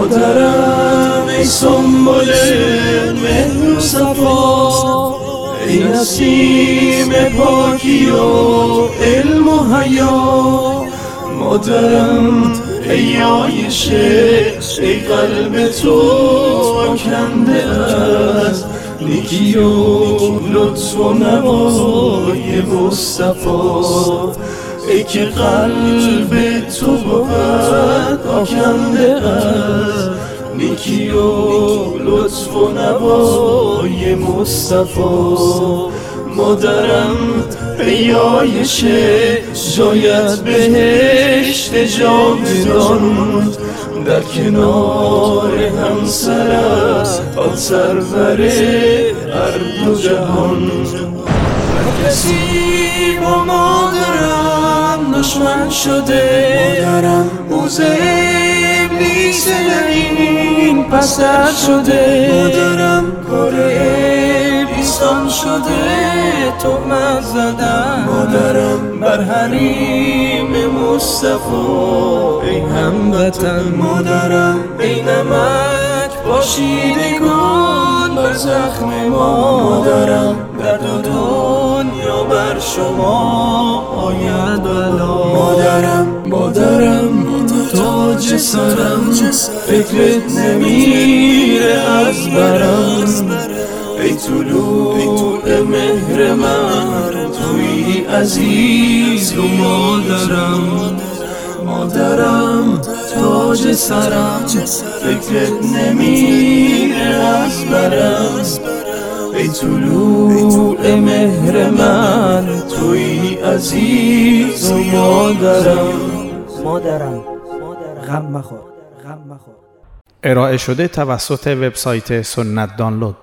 مادرم ای سنبل مهر و صفا ای نسیم پاکی و علم و حیا. مادرم ای آیش ای قلب تو کنده از نیکی و لطف و نوای مصطفی. ای که قلب تو بود. آکنده از نیکی و لطف و نوای مصطفی. مادرم پیایش جایت بهشت جاودان در کنار همسرت تا سرور هر دو جهان دشمن شده. مادرم موزه ابلیس لعین پسر شده. مادرم کار ابلیسان شده. تهمت زدن. مادرم بر حریم مصطفی. ای هموطن مادرم ای نمک پاشیدگان بر زخم ما. مادرم در دو دنیا بر شما آید تاج سرم فکرت نمیره از برم. ای طلوع مهر من توی عزیز و مادرم. مادرم تاج سرم فکرت نمیره از برم. ای طلوع مهر من توی عزیز و مادرم. مادرم. غم مخور غم مخور. ارائه شده توسط وبسایت سنت دانلود.